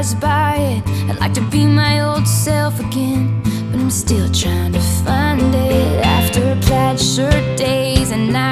by it. I'd like to be my old self again But I'm still trying to find it. After plaid shirt days and nights